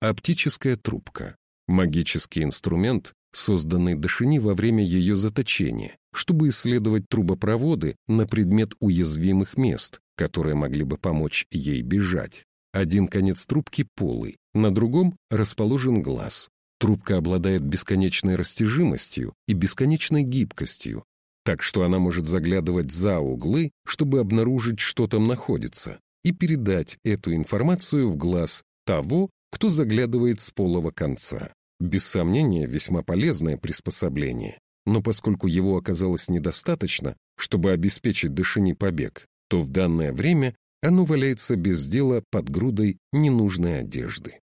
Оптическая трубка. Магический инструмент, созданный Дашини во время ее заточения, чтобы исследовать трубопроводы на предмет уязвимых мест, которые могли бы помочь ей бежать. Один конец трубки полый, на другом расположен глаз. Трубка обладает бесконечной растяжимостью и бесконечной гибкостью, так что она может заглядывать за углы, чтобы обнаружить, что там находится, и передать эту информацию в глаз того, кто заглядывает с полого конца. Без сомнения, весьма полезное приспособление, но поскольку его оказалось недостаточно, чтобы обеспечить Дашини побег, то в данное время оно валяется без дела под грудой ненужной одежды.